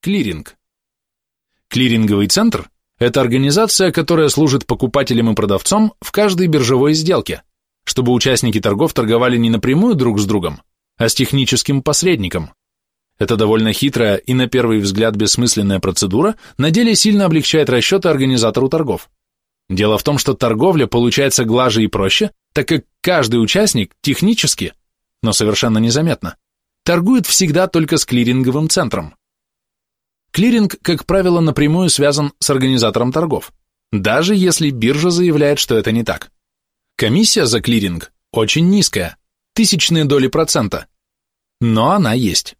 Клиринг. Клиринговый центр – это организация, которая служит покупателям и продавцам в каждой биржевой сделке, чтобы участники торгов торговали не напрямую друг с другом, а с техническим посредником. Это довольно хитрая и на первый взгляд бессмысленная процедура на деле сильно облегчает расчеты организатору торгов. Дело в том, что торговля получается глаже и проще, так как каждый участник технически, но совершенно незаметно, торгует всегда только с клиринговым центром. Клиринг, как правило, напрямую связан с организатором торгов, даже если биржа заявляет, что это не так. Комиссия за клиринг очень низкая, тысячные доли процента, но она есть.